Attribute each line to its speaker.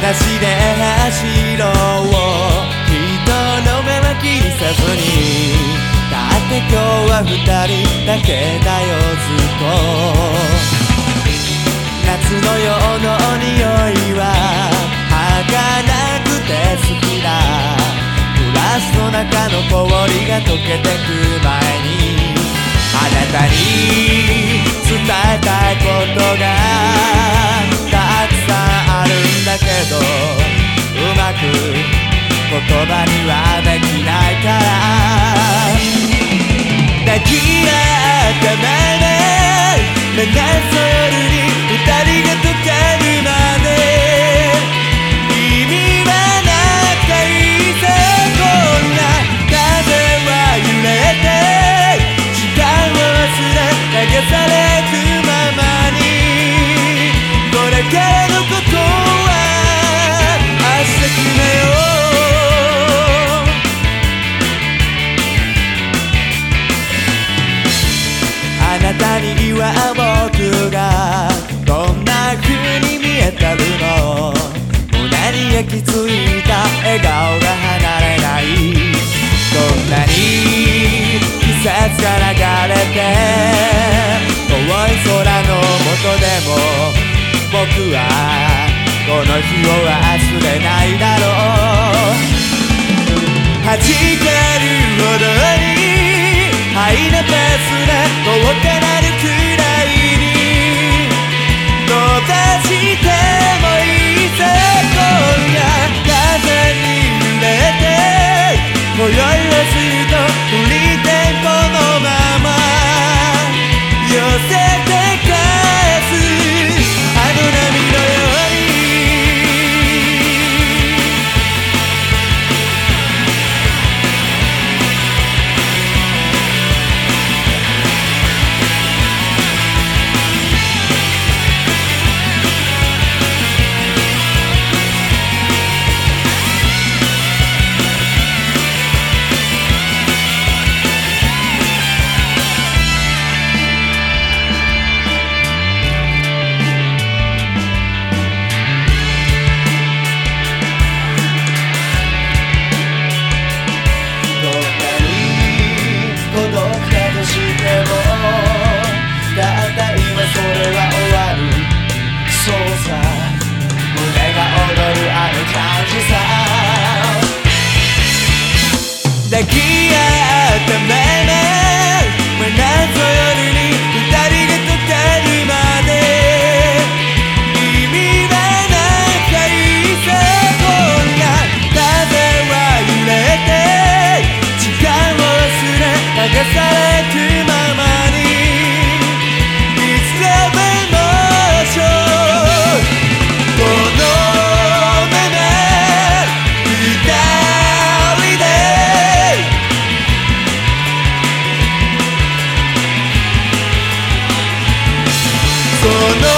Speaker 1: で走ろう人の目は気にせずにだって今日は二人だけだよずっと夏のようの匂いは儚くて好きだグラスの中の氷が溶けてく前にあなたに伝えたいことがたには僕がどんな風に見えてるの胸に焼き付いた笑顔が離れないどんなに季節が流れて遠い空の下でも僕はこの日を忘れない。抱き合 No.